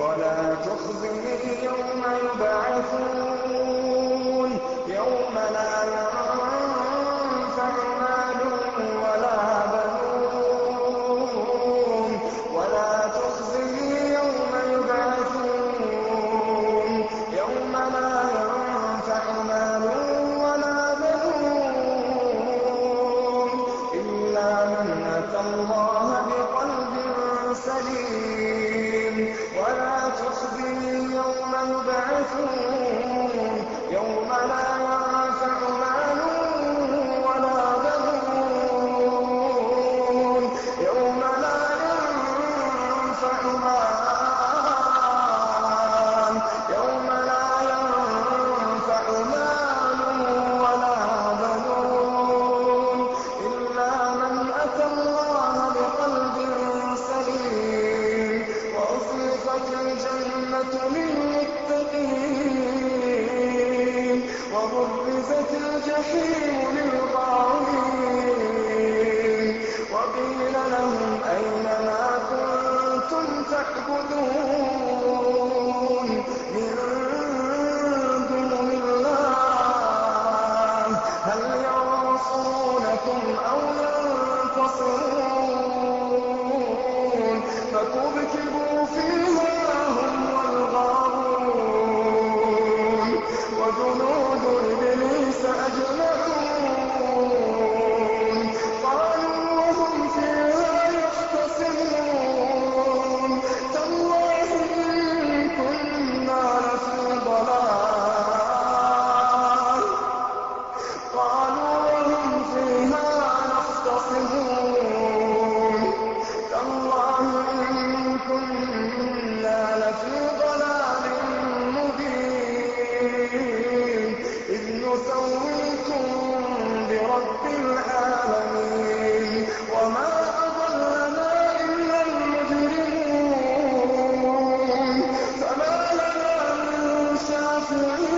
ولا تخزني يوم يبعثون. يبعثون يوم لا ينفع مال ولا بنون يوم لا ينفع مال. يوم لا ينفع مال ولا بنون إلا من أتى الله بقلب سليم. وأزلفت الجنة للمتقين وبرزت الجحيم للغاوين وقيل لهم كنتم تعبدون إذ نسويكم برب العالمين. وما أضلنا إلا المجرمون. فما لنا من شافعين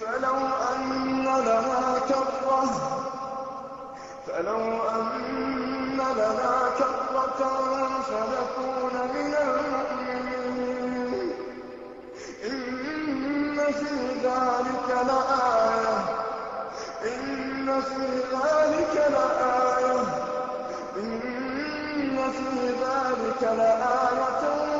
فلو أن لنا كرة فلو أن لنا كرة فنكون من المؤمنين. إن في ذلك لآية إن في ذلك لآية إن في ذلك لآية.